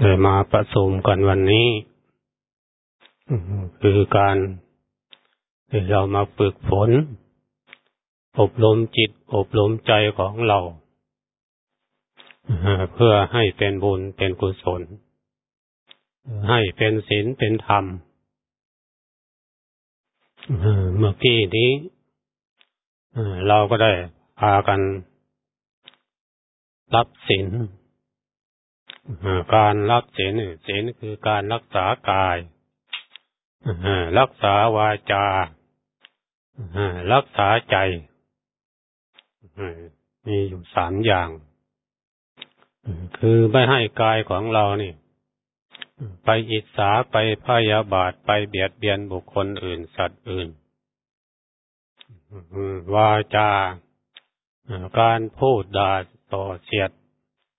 เลยมาประสมกันวันนี้ คือการที่เรามาฝึกฝน อบรมจิต อบรมใจของเรา เพื่อให้เป็นบุญเป็นกุศล ให้เป็นศีลเป็นธรรม เมื่อกี้นี้เราก็ได้พากันรับศีล การรับศีลศีลคือการรักษากายรักษาวาจารักษาใจมีอยู่สามอย่าง คือไม่ให้กายของเรานี่ ไปอิจฉาไปพยาบาทไปเบียดเบียนบุคคลอื่นสัตว์อื่น วาจา การพูดด่าต่อเสียด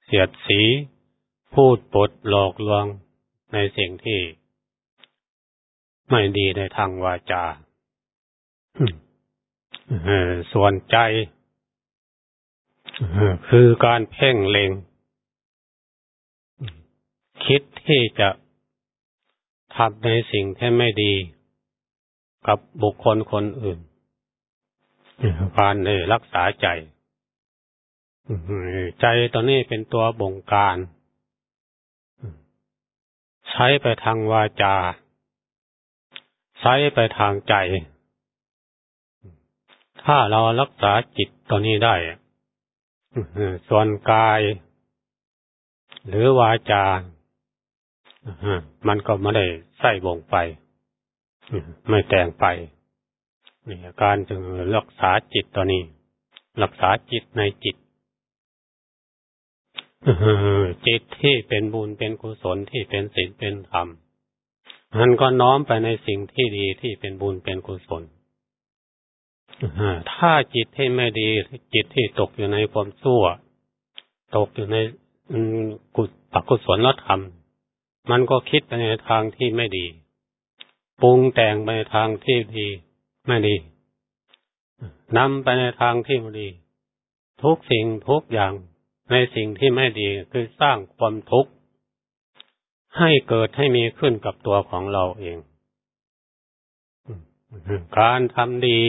เสียดสี พูดปดหลอกลวงในสิ่งที่ไม่ดีในทางวาจาส่วนใจคือการเพ่งเล็ง คิดที่จะทำในสิ่งที่ไม่ดีกับบุคคลคนอื่นการรักษาใจ ใจตอนนี้เป็นตัวบงการ ใช้ไปทางวาจา ใช้ไปทางใจ ถ้าเรารักษาจิตตัวนี้ได้ ส่วนกาย หรือวาจา มันก็ไม่ได้ใส่วงไป ไม่แต่งไปนี่การจึงรักษาจิตตัวนี้ รักษาจิตในจิต จิตที่เป็นบุญเป็นกุศลที่เป็นศีลเป็นธรรมมันก็น้อมไปในสิ่งที่ดีที่เป็นบุญเป็นกุศลถ้าจิตที่ไม่ดี จิตที่ตกอยู่ในความชั่ว ตกอยู่ในกุศลกุศลธรรม มันก็คิดไปในทางที่ไม่ดี ปรุงแต่งไปในทางที่ดี ไม่ดีนำไปในทางที่ไม่ดี ทุกสิ่งทุกอย่าง ในสิ่งที่ไม่ดีคือสร้างความทุกข์ให้เกิดให้มีขึ้นกับตัวของเราเอง การทำดี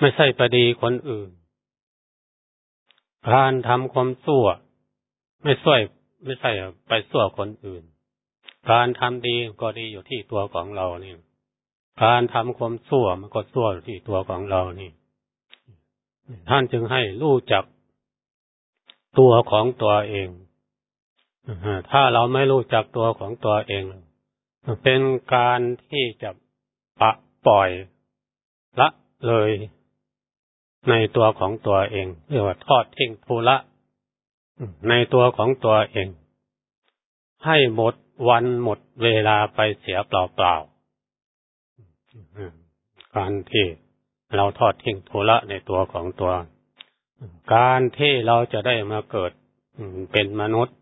ไม่ใช่ประดีคนอื่น การทำความชั่วไม่ช่วยไม่ใช่ไปสั่วคนอื่น การทำดีก็ดีอยู่ที่ตัวของเรานี่ การทำความสั่วมันก็สั่วอยู่ที่ตัวของเรานี่ ท่านจึงให้รู้จัก ตัวของตัวเองถ้าเราไม่รู้จักตัวของตัวเอง เป็นการที่จะปะปล่อยละเลยในตัวของตัวเอง เรียกว่าทอดทิ้งทุละในตัวของตัวเอง ให้หมดวันหมดเวลาไปเสียเปล่าๆการที่เราทอดทิ้งทุละในตัวของตัว การที่เราจะได้มาเกิดเป็นมนุษย์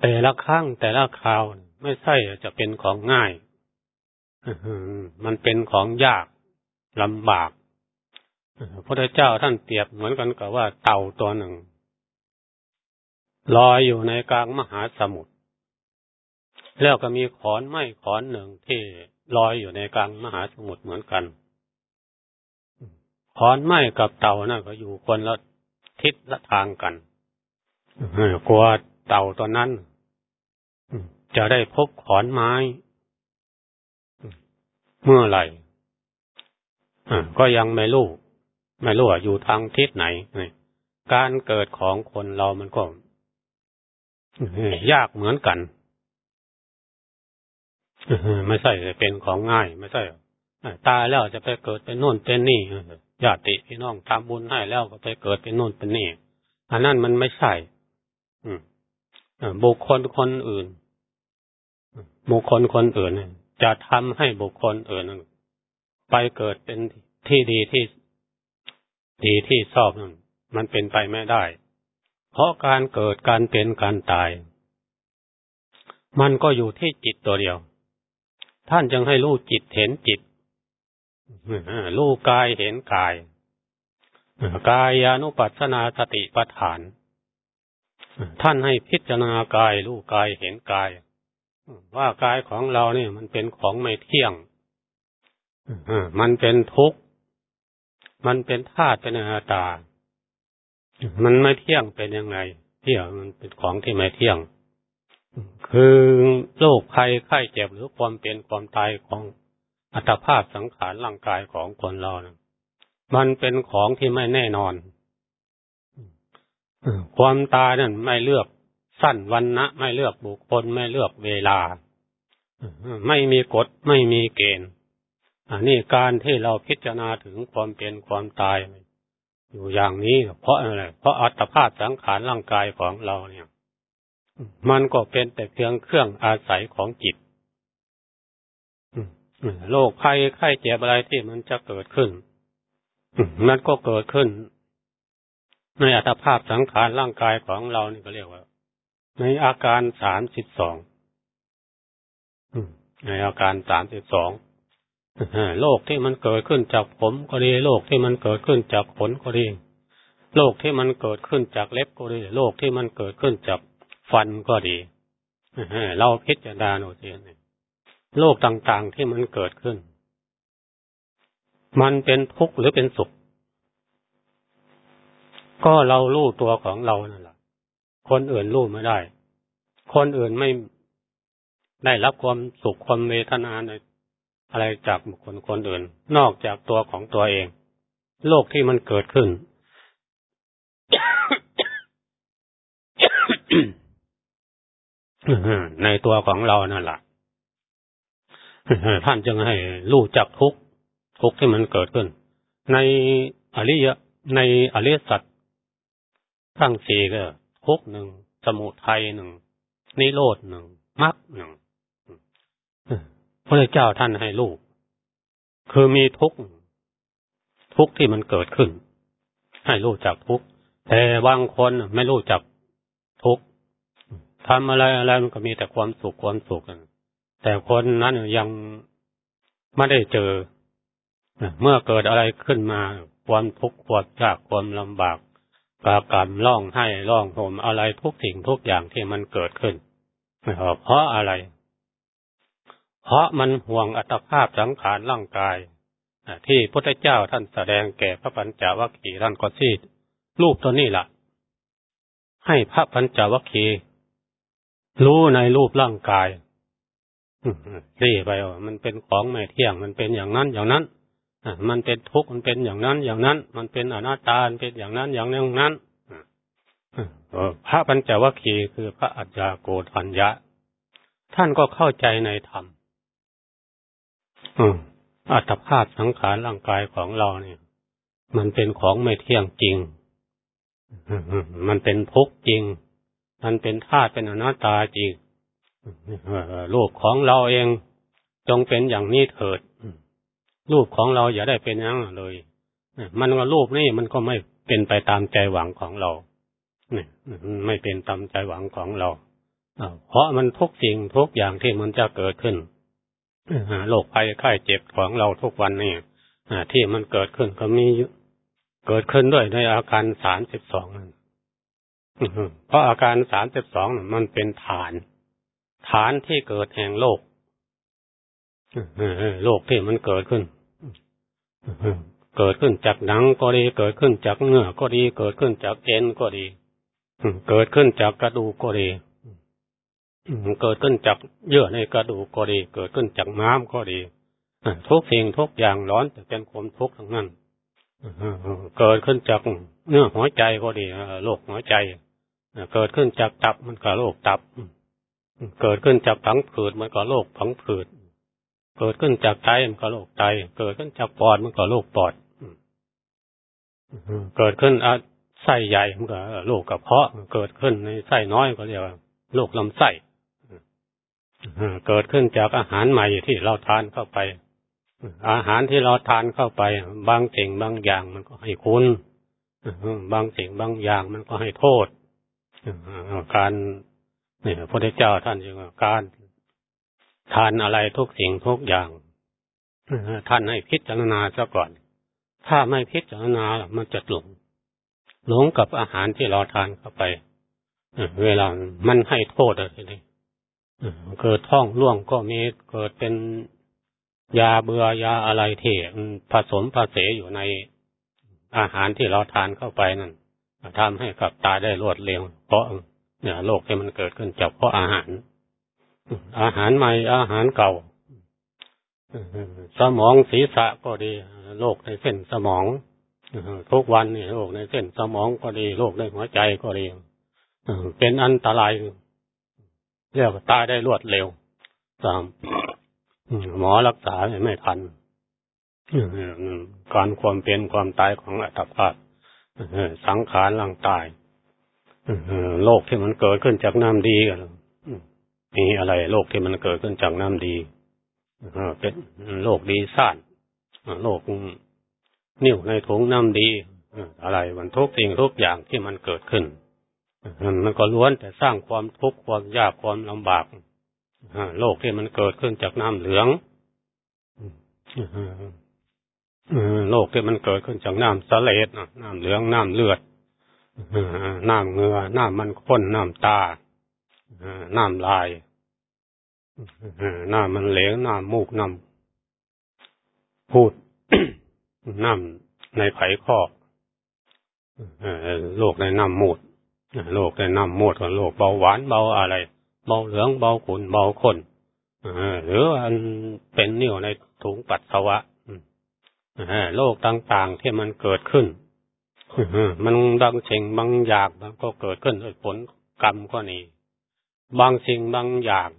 แต่ละครั้งแต่ละคราวไม่ใช่จะเป็นของง่ายมันเป็นของยากลำบากพระเจ้าท่านเปรียบเหมือนกันกับว่าเต่าตัวหนึ่งลอยอยู่ในกลางมหาสมุทรแล้วก็มีขอนไม้ขอนหนึ่งที่ลอยอยู่ในกลางมหาสมุทรเหมือนกัน ขอนไม้กับเต่านั่นก็อยู่คนละทิศละทางกันกลัวเต่าตัวนั้นจะได้พบขอนไม้ เมื่อไหร่ก็ยังไม่รู้ ไม่รู้ว่าอยู่ทางทิศไหน การเกิดของคนเรามันก็ยากเหมือนกันไม่ใช่เป็นของง่าย ไม่ใช่ตายแล้วจะไปเกิดเป็นโน่นเป็นนี่ ญาติพี่น้องทำบุญให้แล้วก็ไปเกิดเป็นโน่นเป็นนี่อันนั้นมันไม่ใช่บุคคลคนอื่น บุคคลคนอื่นจะทำให้บุคคลอื่น ไปเกิดเป็นที่ดีที่ดีที่ชอบนั้นมันเป็นไปไม่ได้ เพราะการเกิดการเป็นการตาย มันก็อยู่ที่จิตตัวเดียว ท่านจึงให้รู้จิตเห็นจิต รู้กายเห็นกายกายานุปัสสนาสติปัฏฐาน ท่านให้พิจารณากายรู้กายเห็นกาย ว่ากายของเราเนี่ย มันเป็นของไม่เที่ยงมันเป็นทุกข์ มันเป็นธาตุเป็นอนัตตา มันไม่เที่ยงเป็นยังไง เที่ยงมันเป็นของที่ไม่เที่ยง คือโรคภัยไข้เจ็บหรือความเป็นความตายของ อัตภาพสังขารร่างกายของคนเรานะมันเป็นของที่ไม่แน่นอน ความตายนั่นไม่เลือกสั้นวันนะไม่เลือกบุคคลไม่เลือกเวลา ไม่มีกฎไม่มีเกณฑ์อันนี้การที่เราพิจารณาถึงความเป็นความตาย อยู่อย่างนี้เพราะอะไรเพราะอัตภาพสังขารร่างกายของเราเนี่ย มันก็เป็นแต่เพียงเครื่องอาศัยของจิต โรคภัยไข้เจ็บอะไรที่มันจะเกิดขึ้นมันก็เกิดขึ้น ในอัตภาพสังขารร่างกายของเรานี่ก็เรียกว่า ในอาการสามสิบสองในอาการสามสิบสองโรคที่มันเกิดขึ้นจากผมก็ดีโรคที่มันเกิดขึ้นจากขนก็ดีโรคที่มันเกิดขึ้นจากเล็บก็ดีโรคที่มันเกิดขึ้นจากฟันก็ดีเราพิจารณาโนเสีย โรคต่างๆที่มันเกิดขึ้น มันเป็นทุกข์หรือเป็นสุข ก็เรารู้ตัวของเรานั่นแหละคนอื่นรู้ไม่ได้ คนอื่นไม่ได้รับความสุขความเวทนาอะไรจากบุคคลคนอื่น นอกจากตัวของตัวเอง โลกที่มันเกิดขึ้น ในตัวของเรานั่นแหละ ท่านจึงให้รู้จักทุกทุกที่มันเกิดขึ้น ในอริยในอริยสัจทั้งสี่ก็ทุกหนึ่งสมุทัยหนึ่งนิโรธหนึ่งมรรคหนึ่งพระเจ้าท่านให้ลูกคือมีทุกทุกที่มันเกิดขึ้น ให้รู้จักทุกแต่บางคนไม่รู้จักทุกทำอะไรอะไรมันก็มีแต่ความสุขความสุข แต่คนนั้นยังไม่ได้เจอ เมื่อเกิดอะไรขึ้นมา ความทุกข์ความยากความลำบากกากรรมร้องไห้ร้องโหมอะไรทุกสิ่งทุกอย่างที่มันเกิดขึ้นเพราะอะไร เพราะมันห่วงอัตภาพสังขารร่างกายที่พระเจ้าท่านแสดงแก่พระปัญจวัคคีย์ท่านก็ซีดรูปตัวนี้ละ่ะ ให้พระปัญจวัคคีย์รู้ในรูปร่างกาย รีไปว่ามันเป็นของไม่เที่ยง มันเป็นอย่างนั้นอย่างนั้นมันเป็นทุกข์มันเป็นอย่างนั้นอย่างนั้น มันเป็นอนัตตาเป็นอย่างนั้นอย่างนั้นนั้นพระปัญจวัคคีย์คือพระอัจฉาโกฏัญญะ ท่านก็เข้าใจในธรรมอัตภาพสังขารร่างกายของเราเนี่ย มันเป็นของไม่เที่ยงจริงมันเป็นทุกข์จริง มันเป็นธาตุเป็นอนัตตาจริง รูปของเราเองจงเป็นอย่างนี้เถิดรูปของเราอย่าได้เป็นอย่างเลยมันก็รูปนี่มันก็ไม่เป็นไปตามใจหวังของเราเนี่ยไม่เป็นตามใจหวังของเราเพราะมันทุกสิ่งทุกอย่างที่มันจะเกิดขึ้นโรคภัยไข้เจ็บของเราทุกวันนี่ที่มันเกิดขึ้นก็มีเกิดขึ้นด้วยในอาการสามสิบสองนั่นเพราะอาการสามสิบสองมันเป็นฐาน ฐานที่เกิดแห่งโลกโลกที่มันเกิดขึ้น เกิดขึ้นจากหนังก็ดี เกิดขึ้นจากเนื้อก็ดี เกิดขึ้นจากเอ็นก็ดี เกิดขึ้นจากกระดูกก็ดี เกิดขึ้นจากเยื่อในกระดูกก็ดี เกิดขึ้นจากม้ามก็ดีทุกสิ่งทุกอย่างร้อนแต่เป็นความทุกข์ทั้งนั้นเกิดขึ้นจากเนื้อหัวใจก็ดีโรคหัวใจ เกิดขึ้นจากตับมันก็โรคตับ เกิดขึ้นจากผังผืดมันก็โรคผังผืดเกิดขึ้นจากไตมันก็โรคไต เกิดขึ้นจากปอดมันก็โรคปอดเกิดขึ้นอไส้ใหญ่มันก็โรคกระเพาะ เกิดขึ้นในไส้น้อยก็เรียกว่าโรคลำไส้เกิดขึ้นจากอาหารใหม่ที่เราทานเข้าไป อาหารที่เราทานเข้าไป บางสิ่งบางอย่างมันก็ให้คุณบางสิ่งบางอย่างมันก็ให้โทษการ นี่ยพระพุทธเจ้าท่านจึงการทานอะไรทุกสิ่งทุกอย่างท่านให้พิจารณาซะก่อน ถ้าไม่พิจารณามันจะหลง หลงกับอาหารที่เราทานเข้าไปเวลามันให้โทษอะไรนี่เกิดท้องร่วงก็มีเกิดเป็นยาเบื่อยาอะไรที่ผสมผสมอยู่ในอาหารที่เราทานเข้าไปนั่นทำให้กับตายได้รวดเร็วเพราะ เนี่ยโรคที่มันเกิดขึ้นจากเพราะอาหาร อาหารใหม่อาหารเก่าสมองศีรษะก็ดีโรคในเส้นสมองทุกวันนี่โรคในเส้นสมองก็ดีโรคในหัวใจก็ดีเป็นอันตรายเรียกว่าตายได้รวดเร็วสามหมอรักษาไม่ทันการความเป็นความตายของอัตภาพสังขารร่างกาย โรคที่มันเกิดขึ้นจากน้ำดีกันมีอะไรโรคที่มันเกิดขึ้นจากน้ำดีเป็นโรคดีซ่านโรคนิ่วในถุงน้ำดีอะไรมันทุกสิ่งทุกอย่างที่มันเกิดขึ้นมันก็ล้วนแต่สร้างความทุกข์ความยากความลำบากโรคที่มันเกิดขึ้นจากน้ำเหลืองโรคที่มันเกิดขึ้นจากน้ำสเลดน้ำเหลืองน้ำเลือด น้ำเงือ น้ำมันข้น น้ำตา น้ำลาย น้ำมันเหลว น้ำมูก น้ำพูด น้ำในไผ่ข้อโรคในน้ำมูดโรคในน้ำมูดกับโรคเบาหวานเบาอะไร เบาเหลือง เบาขุน เบาข้นหรืออันเป็นนิ่วในถุงปัสสาวะโรคต่างๆที่มันเกิดขึ้น มันบางสิ่งบางอย่างมันก็เกิดขึ้นด้วยผลกรรมก็นี่บางสิ่งบางอย่าง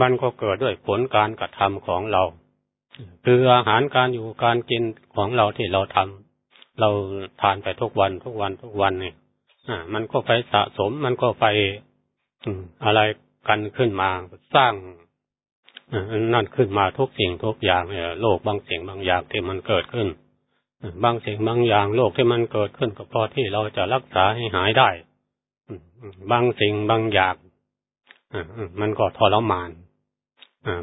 มันก็เกิดด้วยผลการกระทำของเรา คืออาหารการอยู่การกินของเราที่เราทำเราทานไปทุกวันทุกวันทุกวันเนี่ยอ่า มันก็ไปสะสม มันก็ไปอะไรกันขึ้นมาสร้างนั่นขึ้นมาทุกสิ่งทุกอย่างเนี่ยโลกบางสิ่งบางอย่างที่มันเกิดขึ้น บางสิ่งบางอย่างโรคที่มันเกิดขึ้นก็พอที่เราจะรักษาให้หายได้บางสิ่งบางอย่างมันก็ทรมาน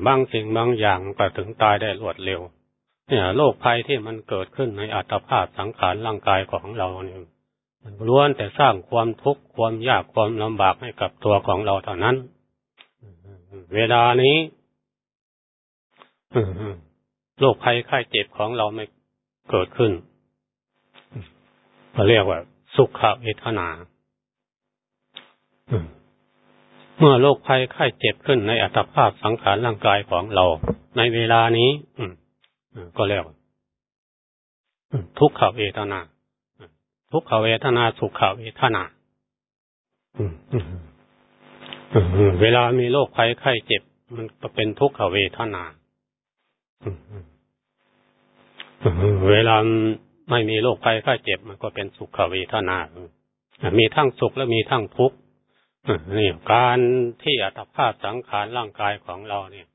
บางสิ่งบางอย่างก็ถึงตายได้รวดเร็วเนี่ยโรคภัยที่มันเกิดขึ้นในอัตภาพสังขารร่างกายของเราเนี่ยมันล้วนแต่สร้างความทุกข์ความยากความลำบากให้กับตัวของเราเท่านั้น เวลานี้โรคภัยไข้เจ็บของเราไม่ เกิดขึ้นเขาเรียกว่า สุขเวทนาเมื่อโรคภัยไข้เจ็บขึ้นในอัตภาพสังขารร่างกายของเรา ในเวลานี้ก็เรียกทุกขเวทนา ทุกขเวทนา สุขเวทนาเวลามีโรคภัยไข้เจ็บ มันก็เป็นทุกขเวทนา เวลาไม่มีโรคภัยไข้เจ็บมันก็เป็นสุขเวทนา มีทั้งสุขและมีทั้งทุกข์นี่การที่อัตภาพสังขารร่างกายของเราเนี่ย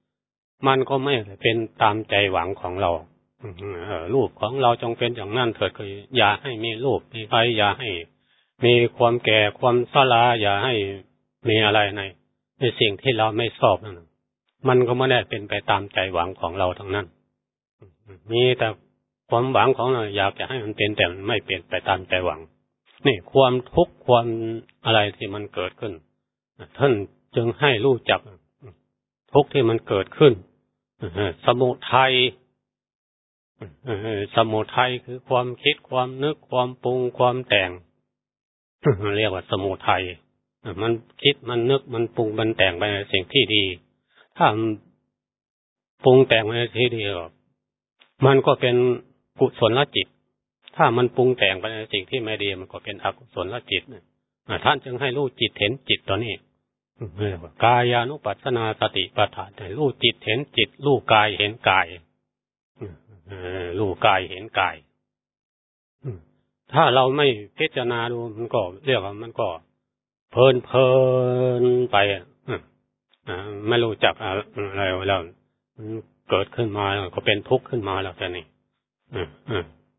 มันก็ไม่เป็นตามใจหวังของเรารูปของเราจงเป็นอย่างนั้นเถิดคืออย่าให้มีรูปมีไปอย่าให้ มีความแก่ความสลาอย่าให้มีอะไรในในสิ่งที่เราไม่ชอบนั่นมันก็ไม่ได้เป็นไปตามใจหวังของเราทั้งนั้น มีแต่ ความหวังของเราอยากจะให้มันเป็นแต่มันไม่เป็นไปตามใจหวัง นี่ความทุกข์ความอะไรที่มันเกิดขึ้น ท่านจึงให้รู้จักทุกข์ที่มันเกิดขึ้นสมุทัยสมุทัยคือความคิดความนึกความปรุงความแต่งเรียกว่าสมุทัยมันคิดมันนึกมันปรุงมันแต่งไปในสิ่งที่ดี ถ้าปรุงแต่งไปในที่ดีมันก็เป็น กุศลจิต ถ้ามันปรุงแต่งไปในสิ่งที่ไม่ดีมันก็เป็นอกุศลจิตท่านจึงให้รู้จิตเห็นจิตตัวนี้กายานุปัสนาสติปัฏฐานรู้จิตเห็นจิตรู้กายเห็นกายรู้กายเห็นกายถ้าเราไม่พิจารณาดูมันก็เรียกว่ามันก็ เพลินเพลินไปไม่รู้จักอะไรแล้วเกิดขึ้นมาก็เป็นทุกข์ขึ้นมาแล้วแต่นี่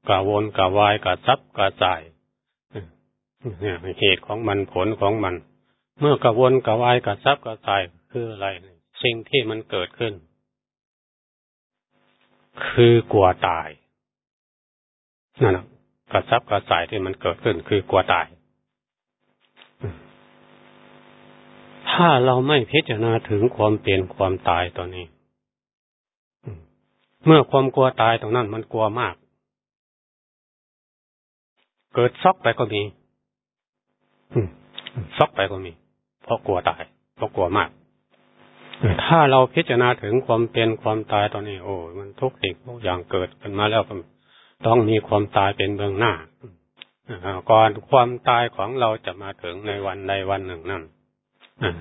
กาวนกาวายกาซับกาสายเหตุของมันผลของมัน เมื่อกาวนกาวายกาซับกาสายคืออะไร สิ่งที่มันเกิดขึ้น คือกลัวตายนั่นแหละกระซับกระสายที่มันเกิดขึ้นคือกลัวตาย ถ้าเราไม่พิจารณาถึงความเปลี่ยนความตายตัวนี้ เมื่อความกลัวตายตรงนั้นมันกลัวมาก เกิดซอกไปก็มีซอกไปก็มี เพราะกลัวตาย เพราะกลัวมาก ถ้าเราพิจารณาถึงความเป็นความตายตอนนี้ โอ้มันทุกสิ่งทุกอย่างเกิดขึ้นมาแล้วต้องมีความตายเป็นเบื้องหน้าก่อนความตายของเราจะมาถึงในวันใดวันหนึ่งนั่น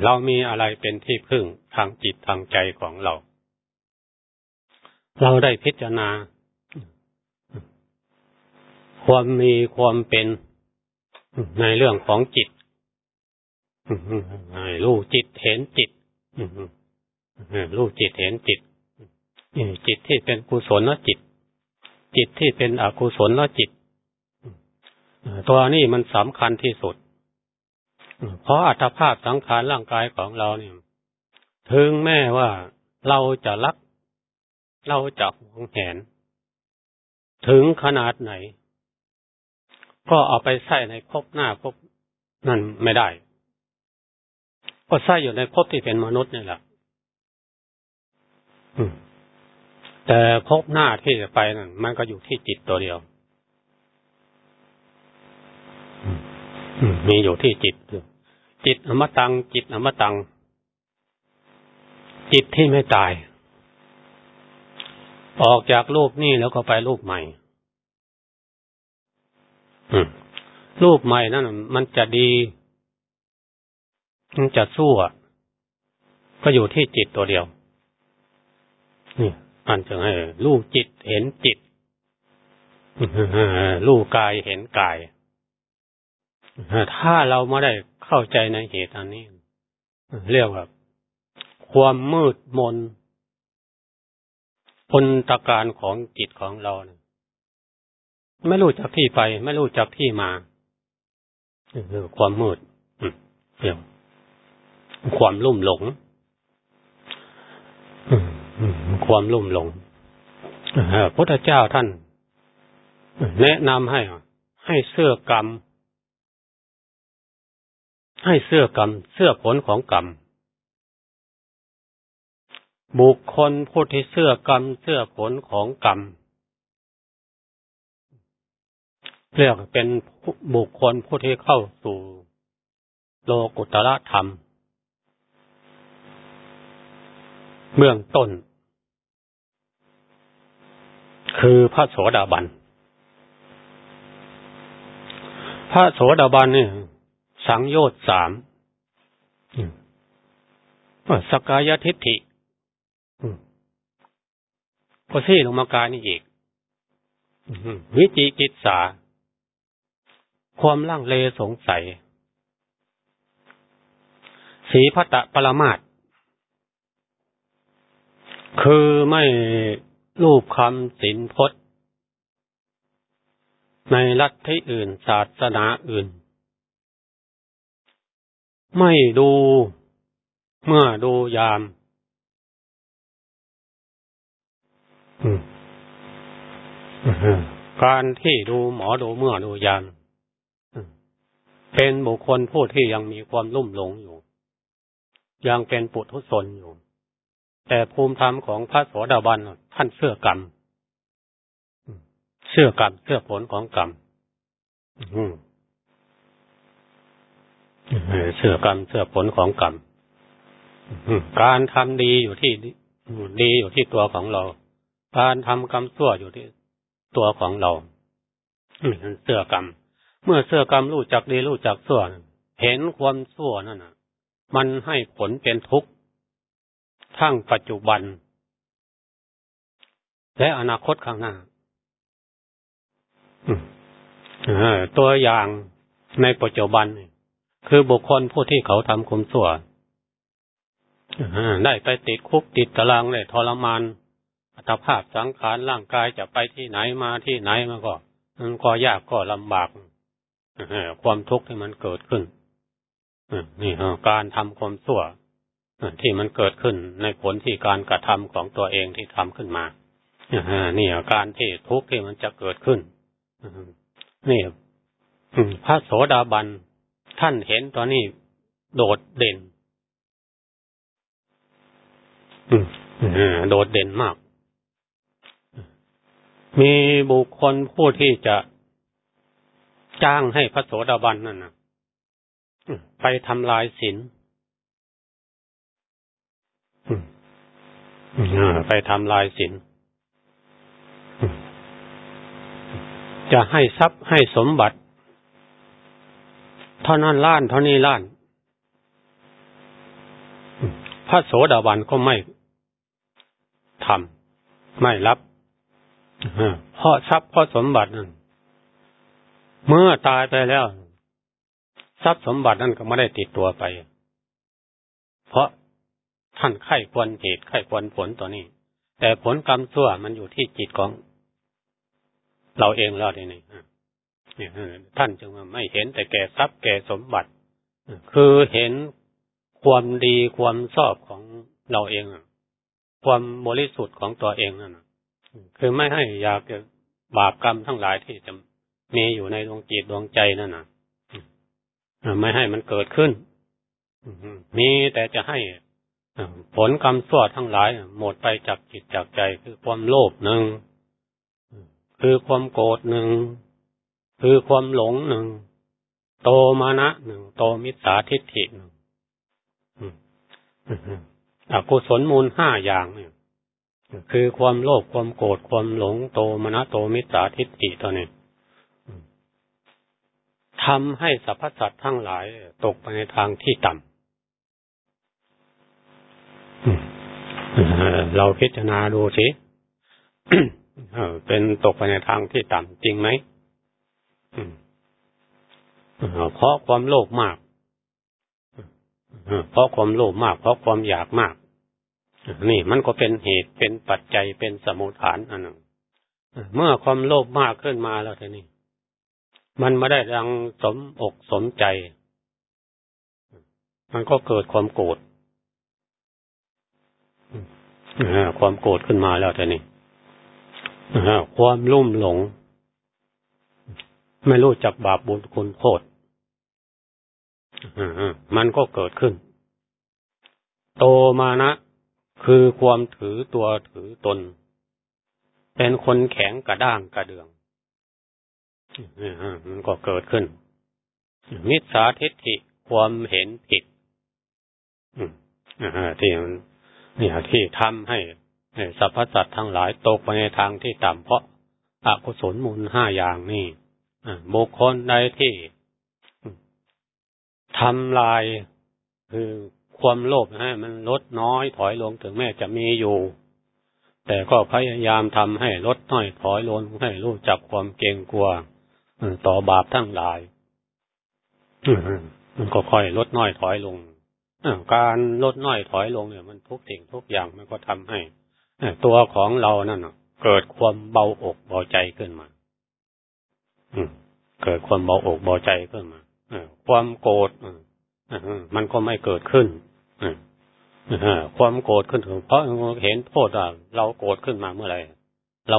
เรามีอะไรเป็นที่พึ่งทางจิตทางใจของเรา เราได้พิจารณา ความมีความเป็นในเรื่องของจิตรู้จิตเห็นจิตรู้จิตเห็นจิตจิตที่เป็นกุศลจิต จิตที่เป็นอกุศลจิต ตัวนี้มันสำคัญที่สุด เพราะอัตภาพสังขารร่างกายของเราเนี่ย ถึงแม้ว่าเราจะรัก เราจะหวงแหน ถึงขนาดไหน ก็เอาไปใส่ในภพหน้าภพนั่นไม่ได้ ก็ใส่อยู่ในภพที่เป็นมนุษย์นี่แหละแต่ภพหน้าที่จะไปนั่นมันก็อยู่ที่จิตตัวเดียวมีอยู่ที่จิต จิตอมตัง จิตอมตัง จิตที่ไม่ตาย ออกจากรูปนี่แล้วก็ไปรูปใหม่รูปใหม่นั่นมันจะดี มันจะสู้ก็อยู่ที่จิตตัวเดียว นี่มันจะให้รูปจิตเห็นจิตรูปกายเห็นกาย ถ้าเราไม่ได้เข้าใจในเหตุอันนี้ เรียกว่า ความมืดมน พลตการของจิตของเราเนี่ยไม่รู้จักที่ไป ไม่รู้จักที่มาคือความมืดเรียกความลุ่มหลงความลุ่มหลงพระพุทธเจ้าท่าน แนะนำให้ ให้เสื้อกรรม ให้เสื้อกรรม เสื้อผลของกรรม บุคคลผู้ที่เสื้อกรรมเสื้อผลของกรรมเรียกเป็นบุคคลผู้ที่เข้าสู่โลกุตระธรรม เบื้องต้น คือพระโสดาบัน พระโสดาบันนี่สังโยชน์สามสกายทิฏฐิ ก็ที่ลงมากายนี่อีกวิจิกิจสา ความล่างเลสงสัย สีพัตะปรมาตคือไม่รูปคำสินพจน์ ในรัฐที่อื่น ศาสนาอื่น ไม่ดูเมื่อดูยาม การที่ดูหมอดูเมื่อดูยามเป็นบุคคลผู้ที่ยังมีความลุ่มหลงอยู่ ยังเป็นปุถุชนอยู่ แต่ภูมิธรรมของพระโสดาบันท่านเสื้อกรรมเสื้อกรรมเสื้อผลของกรรมเสื้อกรรมเสื้อผลของกรรมการทำดีอยู่ที่ดีอยู่ที่ตัวของเรา การทำกรรมชั่วอยู่ที่ ตัวของเราเสื้อกรรม เมื่อเสื้อกรรมรู้จักดีรู้จักชั่วเห็นความชั่วนั่นนะมันให้ผลเป็นทุกข์ทั้งปัจจุบัน และอนาคตข้างหน้าตัวอย่างในปัจจุบัน คือบุคคลผู้ที่เขาทำคุมสั่วได้ไปติดคุกติดตารางเลยทรมาน อัตภาพสังขารร่างกายจะไปที่ไหนมาที่ไหนมันก็มันก็ยากก็ลำบากความทุกข์ที่มันเกิดขึ้นนี่การทำความสั่วที่มันเกิดขึ้นในผลที่การกระทำของตัวเองที่ทำขึ้นมานี่การที่ทุกข์ที่มันจะเกิดขึ้นนี่พระโสดาบันท่านเห็นตอนนี้โดดเด่นโดดเด่นมาก มีบุคคลผู้ที่จะจ้างให้พระโสดาบันนั่นนะไปทำลายศีลไปทำลายศีลจะให้ทรัพย์ให้สมบัติ เท่านั้นล้านเท่านี้ล้าน พระโสดาบันก็ไม่ทำไม่รับ เพราะทรัพย์เพราะสมบัตินั้นเมื่อตายไปแล้ว ทรัพย์สมบัตินั้นก็ไม่ได้ติดตัวไป เพราะท่านไข้ควรเหตุไข้ควรผลตัวนี้ แต่ผลกรรมชั่วมันอยู่ที่จิตของ เราเองแล้วทีนี้เนี่ยท่านจึงไม่เห็นแต่แก่ทรัพย์แก่สมบัติ คือเห็นความดีความชอบของเราเอง ความบริสุทธิ์ของตัวเองนั่น คือไม่ให้อยากจะบาปกรรมทั้งหลายที่จะมีอยู่ในดวงจิตดวงใจนั่นนะไม่ให้มันเกิดขึ้นมีแต่จะให้ผลกรรมสั่วทั้งหลายหมดไปจากจิตจากใจ คือความโลภหนึ่งคือความโกรธหนึ่งคือความหลงหนึ่งโตมานะหนึ่งโตมิจฉาทิฏฐิหนึ่งอกุศลมูลห้าอย่างเนี่ย คือความโลภความโกรธความหลงโตมนะโตมิจฉาทิฏฐิตัวนี้ทำให้สรรพสัตว์ทั้งหลายตกไปในทางที่ต่ำเราพิจารณาดูสิเป็นตกไปในทางที่ต่ำจริงไหมเพราะความโลภมาก เพราะความโลภมาก เพราะความอยากมาก นี่มันก็เป็นเหตุเป็นปัจจัยเป็นสมุทฐานอันหนึ่งเมื่อความโลภมากขึ้นมาแล้วทีนี้มันไม่ได้ดังสมอกสมใจ มันก็เกิดความโกรธความโกรธขึ้นมาแล้วทีนี้ความลุ่มหลง ไม่รู้จักบาปบุญคุณโทษมันก็เกิดขึ้น โตมานะ คือความถือตัวถือตน เป็นคนแข็งกระด้างกระเดืองมันก็เกิดขึ้น มิจฉาทิฏฐิความเห็นผิดที่นี่ที่ทำให้สรรพสัตว์ทั้งหลายตกไปในทางที่ต่ำเพราะอกุศลมูลห้าอย่างนี่บุคคลใดที่ทำลายคือ ความโลภให้มันลดน้อยถอยลงถึงแม้จะมีอยู่ แต่ก็พยายามทำให้ลดน้อยถอยลงให้รู้จักความเกรงกลัวต่อบาปทั้งหลายมันก็ค่อยลดน้อยถอยลงการลดน้อยถอยลงเนี่ย มันทุกสิ่งทุกอย่างมันก็ทำให้ตัวของเรานั่นเกิดความเบาอกเบาใจขึ้นมาเกิดความเบาอกเบาใจขึ้นมาความโกรธ มันก็ไม่เกิดขึ้นความโกรธขึ้นถึงเพราะเห็นโทษว่าเราโกรธขึ้นมาเมื่อไหร่เรา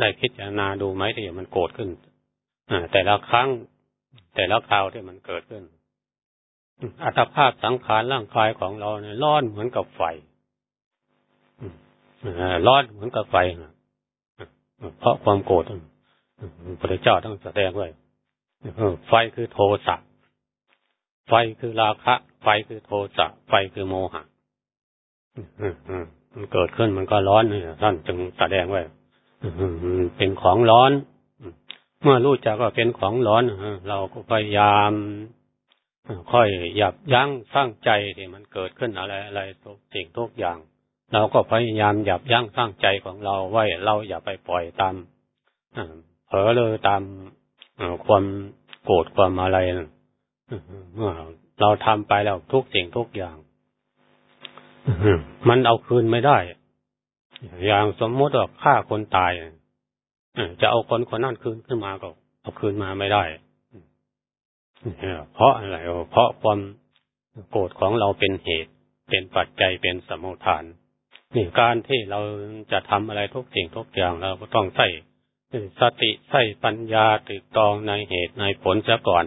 ได้คิดจารณาดูไหมที่มันโกรธขึ้นแต่ละครั้ง แต่ละคราวที่มันเกิดขึ้นอัตภาพสังขารร่างกายของเราเนี่ยร้อนเหมือนกับไฟร้อนเหมือนกับไฟเพราะความโกรธพระเจ้าต้องแสดงไว้ไฟคือโทสะ ไฟคือราคะ ไฟคือโทสะ ไฟคือโมหะมันเกิดขึ้นมันก็ร้อนนี่ท่านจึงแสดงไว้เป็นของร้อน เมื่อรู้จักว่าเป็นของร้อนเราก็พยายามค่อยหยับยั้งสร้างใจที่มันเกิดขึ้นอะไรอะไรทุกสิ่งทุกอย่าง เราก็พยายามหยับยั้งสร้างใจของเราไว้เราอย่าไปปล่อยตามเผลอเลยตามความโกรธความอะไร เมื่อเราทำไปแล้วทุกสิ่งทุกอย่างมันเอาคืนไม่ได้ อย่างสมมติว่าฆ่าคนตายจะเอาคนคนนั้นคืนขึ้นมาก็เอาคืนมาไม่ได้เพราะอะไรเพราะความโกรธของเราเป็นเหตุ เป็นปัจจัยเป็นสมุทฐานนี่การที่เราจะทำอะไรทุกสิ่งทุกอย่างเราก็ต้องใส่สติใส่ปัญญาตึกตองในเหตุในผลซะก่อน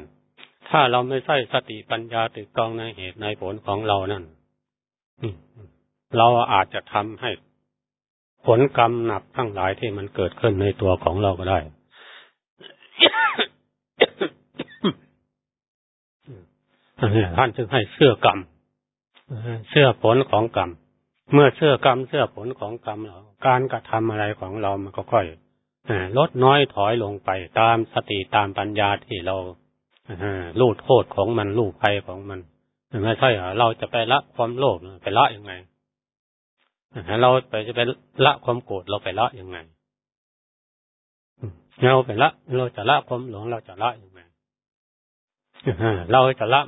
ถ้าเราไม่ใช่สติปัญญาตึกตองในเหตุในผลของเรานั่นเราอาจจะทำให้ผลกรรมหนักทั้งหลายที่มันเกิดขึ้นในตัวของเราก็ได้ ท่านจึงให้เสื้อกรรมเสื้อผลของกรรม เมื่อเสื้อกรรมเสื้อผลของกรรมเราการกระทำอะไรของเรามันก็ค่อยลดน้อยถอยลงไปตามสติตามปัญญาที่เรา ลู่โทษของมันลู่ภัยของมันไม่ใช่เหรอเราจะไปละความโลภไปละยังไงเราไปจะไปละความโกรธเราไปละยังไงเราไปละ เราจะละความหลงเราจะละยังไงเราจะละ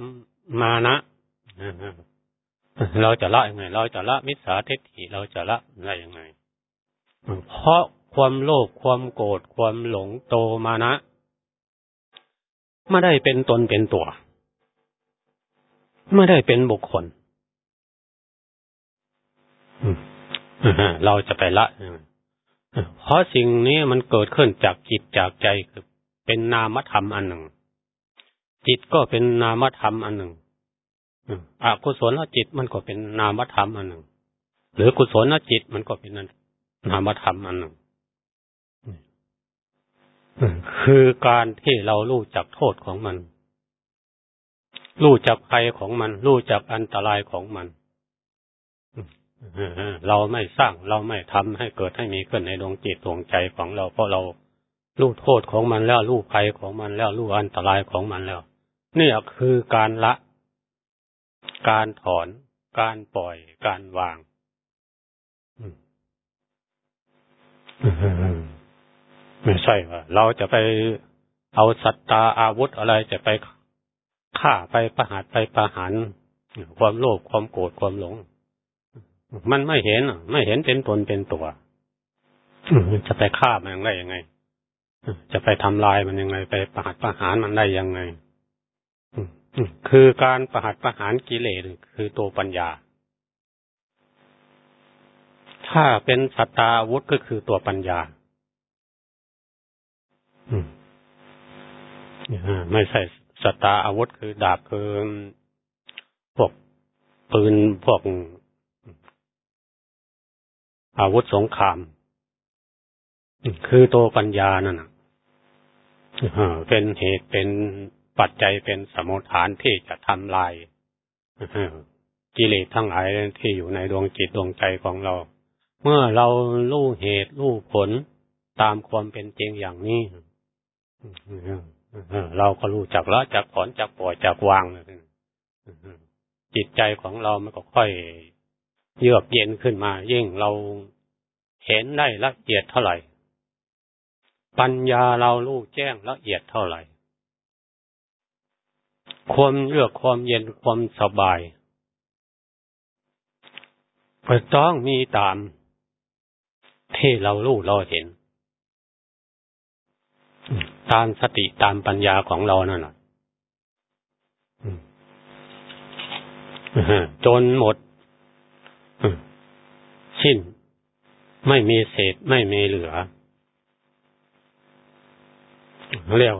มานะเราจะละยังไง เราจะละมิจฉาทิฏฐิเราจะละอะได้ยังไง เพราะความโลภความโกรธความหลงโตมานะ ไม่ได้เป็นตนเป็นตัว ไม่ได้เป็นบุคคลเราจะไปละเพราะสิ่งนี้มันเกิดขึ้นจากจิตจากใจคือเป็นนามธรรมอันหนึ่ง จิตก็เป็นนามธรรมอันหนึ่งอกุศลจิตมันก็เป็นนามธรรมอันหนึ่ง หรือกุศลจิตมันก็เป็นนามธรรมอันหนึ่ง คือการที่เรารู้จักโทษของมัน รู้จักภัยของมัน รู้จักอันตรายของมันเราไม่สร้างเราไม่ทำให้เกิดให้มีขึ้นในดวงจิตดวงใจของเรา เพราะเรารู้โทษของมันแล้วรู้ภัยของมันแล้วรู้อันตรายของมันแล้วนี่คือการละ การถอน การปล่อย การวาง ไม่ใช่ว่าเราจะไปเอาสัตตาอาวุธอะไรจะไปฆ่าไปประหารไปประหารความโลภความโกรธความหลง มันไม่เห็นไม่เห็นเป็นตนเป็นตัวจะไปฆ่ามันได้ยังไง จะไปทำลายมันยังไง ไปประหัตประหารมันได้ยังไงคือการประหัตประหารกิเลสคือตัวปัญญา ถ้าเป็นสัตตาอาวุธก็คือตัวปัญญา ไม่ใช่สตาอาวุธคือดาบคือพวกปืนพวกอาวุธสงคราม คือตัวปัญญานั่นเป็นเหตุเป็นปัจจัยเป็นสมุทฐานที่จะทำลายกิเลสทั้งหลายที่อยู่ในดวงจิตดวงใจของเรา เมื่อเรารู้เหตุรู้ผลตามความเป็นจริงอย่างนี้ เราก็รู้จักละจักถอนจักปล่อยจักวางจิตใจของเรามันก็ค่อยเยือกเย็นขึ้นมา ยิ่งเราเห็นได้ละเอียดเท่าไหร่ ปัญญาเรารู้แจ้งละเอียดเท่าไหร่ ความเยือกความเย็นความสบายก็ต้องมีตามที่เรารู้เราเห็น ตามสติตามปัญญาของเรานั่นแหละจนหมดสิ้น ไม่มีเศษไม่มีเหลือเรียก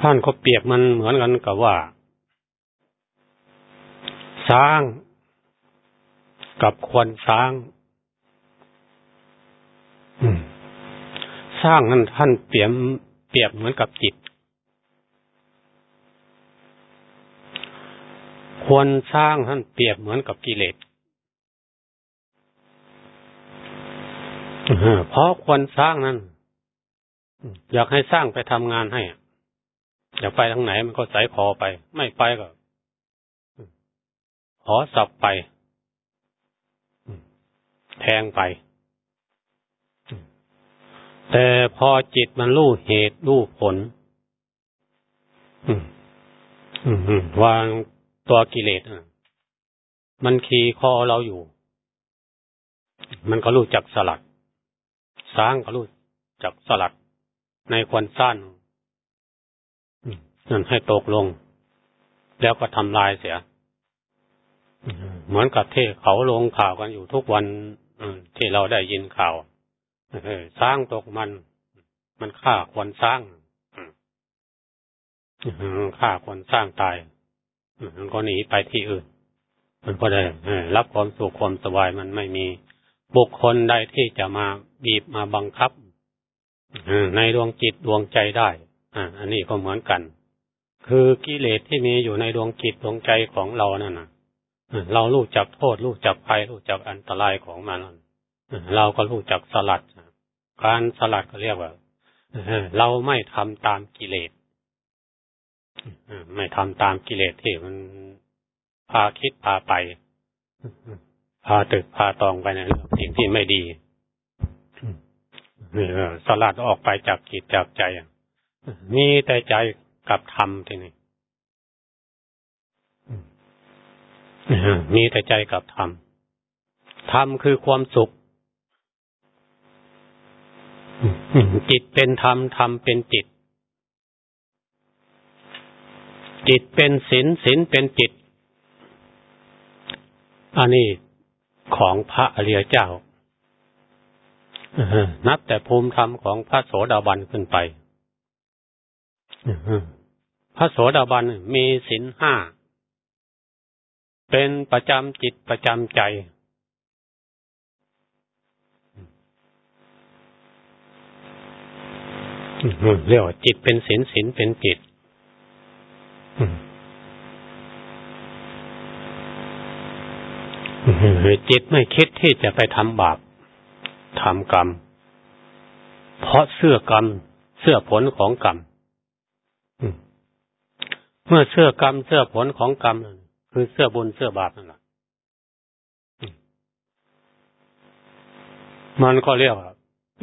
ท่านก็เปรียบมันเหมือนกันกับว่าสร้าง กับควรสร้างส ร้างนั้นท่านเปรียบเปรียบเหมือนกับจิต ควรสร้างท่านเปรียบเหมือนกับกิเลสเพราะควรสร้างนั้น อยากให้สร้างไปทำงานให้ อยากไปทางไหนมันก็ใส่คอไป ไม่ไปก็ขอสับไป แทงไป แต่พอจิตมันรู้เหตุรู้ผลวางตัวกิเลสมันขี่คอเราอยู่ มันก็รู้จักสลัด สร้างก็รู้จักสลัด ในควันสั้นนั่นให้ตกลง แล้วก็ทำลายเสีย เหมือนกับที่เขาลงข่าวกันอยู่ทุกวันที่เราได้ยินข่าว สร้างตกมัน มันฆ่าควรสร้างฆ่าคนสร้างตาย มันก็หนีไปที่อื่น มันก็ได้รับความสุขความสบายมันไม่มี บุคคลใดที่จะมาบีบมาบังคับในดวงจิตดวงใจได้อันนี้ก็เหมือนกัน คือกิเลสที่มีอยู่ในดวงจิตดวงใจของเรานั่นนะเรารู้จักโทษรู้จักภัยรู้จักอันตรายของมันเราก็รู้จักสลัด การสลัดก็เรียกว่าเราไม่ทำตามกิเลสไม่ทำตามกิเลสที่มันพาคิดพาไป พาตึกพาตองไปในสิ่งที่ไม่ดีสลัดออกไปจากจิตจากใจมีแต่ใจกับธรรมทีนี้มีแต่ใจกับธรรม ธรรมคือความสุข จิตเป็นธรรมธรรมเป็นจิต จิตเป็นศีลศีลเป็นจิต อันนี้ของพระอริยเจ้านับแต่ภูมิธรรมของพระโสดาบันขึ้นไปพระโสดาบันมีศีลห้า เป็นประจำจิตประจำใจ เรียกว่าจิตเป็นศีลศีลเป็นจิตจิตไม่คิดที่จะไปทำบาปทำกรรม เพราะเสื้อกรรม เสื้อผลของกรรมเมื่อเสื้อกรรม เสื้อผลของกรรมคือเสื้อบุญเสื้อบาปนั่นแหละมันก็เรียกว่า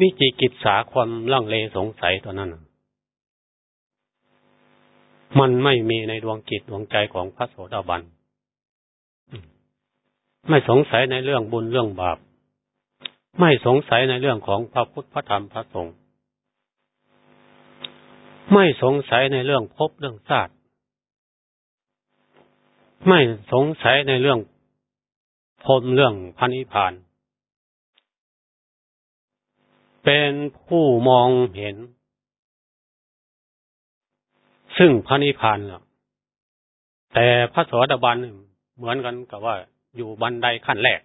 วิจิกิจสาความล่องเลสงสัยตัวนั้นมันไม่มีในดวงจิตดวงใจของพระโสดาบัน ไม่สงสัยในเรื่องบุญเรื่องบาป ไม่สงสัยในเรื่องของพระพุทธพระธรรมพระสงฆ์ไม่สงสัยในเรื่องพบเรื่องชาติไม่สงสัยในเรื่องพรมเรื่องพันิพาน เป็นผู้มองเห็น ซึ่งพระนิพพานแล้วแต่พระสวสดาบันเหมือนกันกับว่า อยู่บันไดขั้นแรก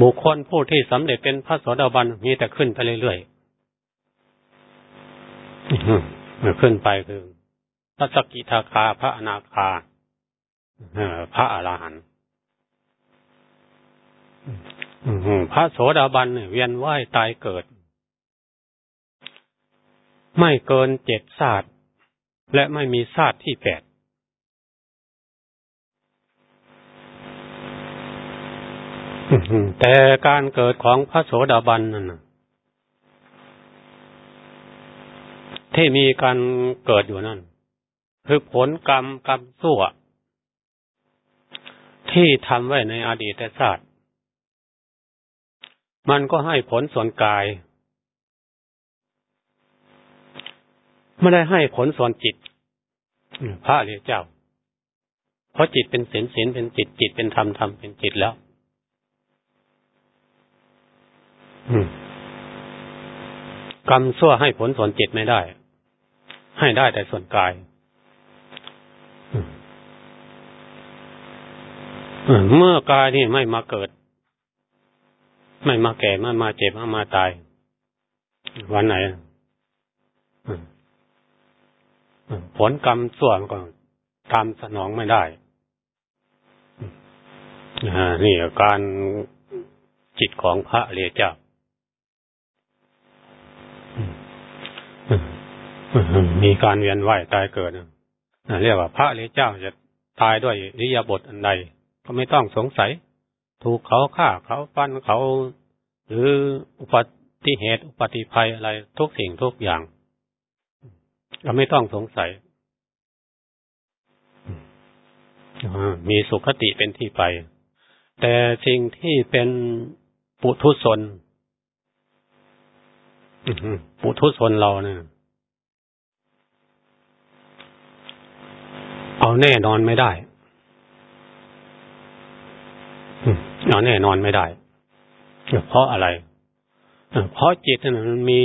บุคคลผู้ที่สำเร็จเป็นพระสวสดาบันมีแต่ขึ้นไปเรื่อยๆขึ้นไปคือพระสกิทาคา พระอนาคาพระอรหันต์ พระโสดาบันเวียนว่ายตายเกิด ไม่เกินเจ็ดศาสตร์และไม่มีศาสตร์ที่แปดแต่การเกิดของพระโสดาบันนั่นที่มีการเกิดอยู่นั่น คือผลกรรมกรรมสั่วที่ทำไว้ในอดีตศาสตร์ มันก็ให้ผลส่วนกาย ไม่ได้ให้ผลส่วนจิตพระเรียเจ้า เพราะจิตเป็นศีลศีลเป็นจิต จิตเป็นธรรมธรรมเป็นจิตแล้วกรรมสั่วให้ผลส่วนจิตไม่ได้ ให้ได้แต่ส่วนกายเมื่อกายนี่ไม่มาเกิด ไม่มาแก่ไม่มาเจ็บไม่มาตาย วันไหนผลกรรมส่วนก็ทำสนองไม่ได้นี่การจิตของพระเรียเจ้ามีการเวียนว่ายตายเกิดเรียกว่าพระเรียเจ้าจะตายด้วยริยาบทอันใด ก็ไม่ต้องสงสัย ถูกเขาฆ่าเขาฟันเขา หรืออุบัติเหตุอุบัติภัยอะไรทุกสิ่งทุกอย่างเราไม่ต้องสงสัยมีสุขติเป็นที่ไป แต่สิ่งที่เป็นปุถุชนปุถุชนเราเนี่ยเอาแน่นอนไม่ได้ เอาแน่นอนไม่ได้เพราะอะไรเพราะจิตมันมี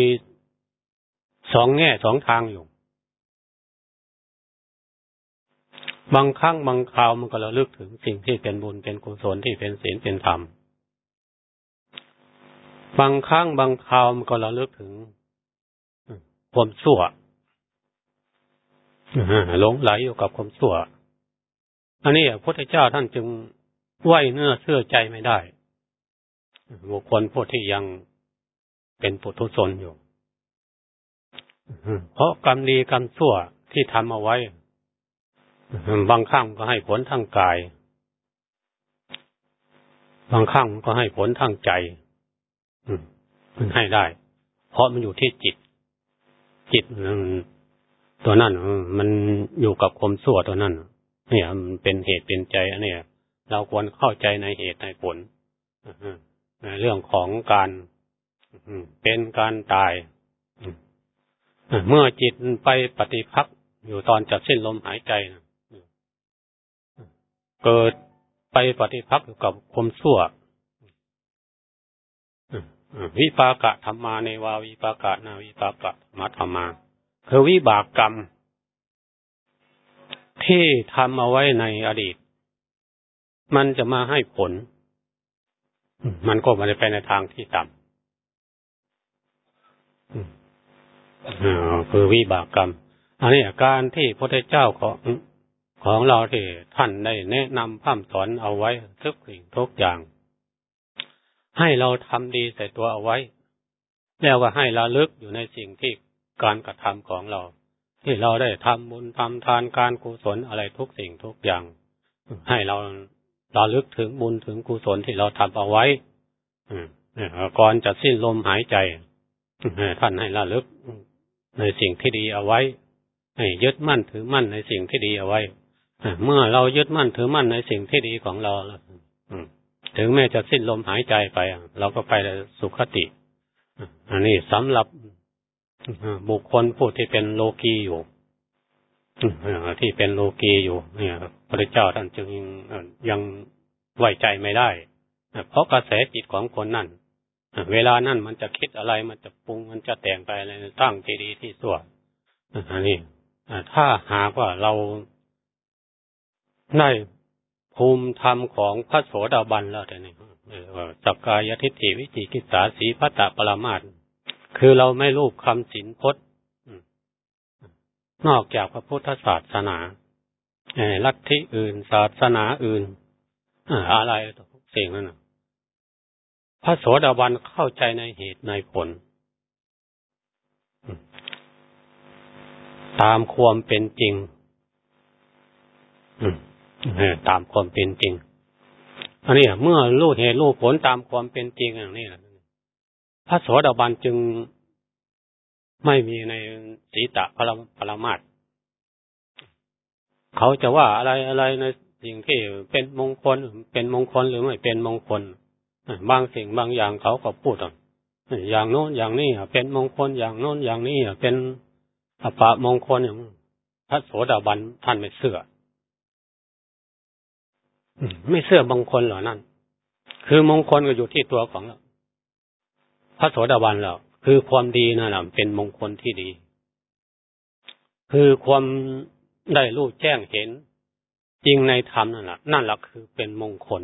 สองแง่สองทางอยู่ บางครั้งบางคราวมันก็ระลึกถึงสิ่งที่เป็นบุญเป็นกุศลที่เป็นศีลเป็นธรรม บางครั้งบางคราวมันก็ระลึกถึงความชั่วหลงไหลอยู่กับความชั่ว อันนี้พระพุทธเจ้าท่านจึง ไหวเนื้อเชื่อใจไม่ได้บุคคลผู้ที่ยังเป็นปุถุชนอยู่ เพราะกรรมดีกรรมชั่วที่ทำเอาไว้ บางครั้งก็ให้ผลทางกาย บางครั้งก็ให้ผลทางใจมันให้ได้ เพราะมันอยู่ที่จิต จิตตัวนั้นมันอยู่กับความชั่วตัวนั้นเนี่ยมันเป็นเหตุเป็นใจอันนี้ เราควรเข้าใจในเหตุในผลในเรื่องของการเป็นการตาย เมื่อจิตไปปฏิพักอยู่ตอนจับสิ้นลมหายใจเกิดไปปฏิพักอยู่กับความชั่ววิปากะธรรมาในวาวิปากะนาวิปากะมัธรรมา คือวิบากกรรม ที่ทำเอาไว้ในอดีต มันจะมาให้ผล มันก็มาไปในทางที่ต่ำคือวิบากกรรม อันนี้การที่พระเจ้าของของเราที่ท่านได้แนะนำพัฒสอนเอาไว้ทุกสิ่งทุกอย่าง ให้เราทำดีใส่ตัวเอาไว้ แล้วว่าให้เราลึกอยู่ในสิ่งที่การกระทำของเรา ที่เราได้ทำบุญทำทานการกุศลอะไรทุกสิ่งทุกอย่าง ให้เราเราลึกถึงบุญถึงกุศลที่เราทำเอาไว้ก่อนจะสิ้นลมหายใจท่านให้ระลึกในสิ่งที่ดีเอาไว้ให้ยึดมั่นถือมั่นในสิ่งที่ดีเอาไว้เมื่อเรายึดมั่นถือมั่นในสิ่งที่ดีของเราถึงแม้จะสิ้นลมหายใจไปเราก็ไปสุขติอันนี้สำหรับบุคคลผู้ที่เป็นโลกีอยู่ ที่เป็นโลกีอยู่ เนี่ยพระเจ้าท่านจึงยังไว้ใจไม่ได้เพราะกระแสจิตของคนนั่นเวลานั่นมันจะคิดอะไรมันจะปรุงมันจะแต่งไปอะไรตั้งที่ดีที่สั่วอันนี้ถ้าหากว่าเราได้ภูมิธรรมของพระโสดาบันแล้วแต่นี่สักกายทิฏฐิวิจิกิจสาสีพัตตปรมาตคือเราไม่รูปคำสินพจน์ นอกจากพระพุทธศาสนาลัทธิอื่น ศาสนาอื่นอะไรทุกสิ่งนั้นพระโสดาบันเข้าใจในเหตุในผล ตามความเป็นจริงตามความเป็นจริง อันนี้เมื่อรู้เหตุรู้ผลตามความเป็นจริงอย่างนี้พระโสดาบันจึง ไม่มีในสีตะพระปรมาตเขาจะว่าอะไรอะไรในสิ่งที่เป็นมงคลเป็นมงคลหรือไม่เป็นมงคลบางสิ่งบางอย่างเขาก็พูดอย่างโน้นอย่างนี้เป็นมงคลอย่างโน้นอย่างนี้เป็นอปะมงคลอย่างพระโสดาบันท่านไม่เสื่อไม่เสื่อมงคลเหล่านั้น คือมงคลก็อยู่ที่ตัวของเราพระโสดาบันเรา คือความดีนั่นแหละเป็นมงคลที่ดี คือความได้รู้แจ้งเห็น จริงในธรรมนั่นแหละนั่นแหละคือเป็นมงคล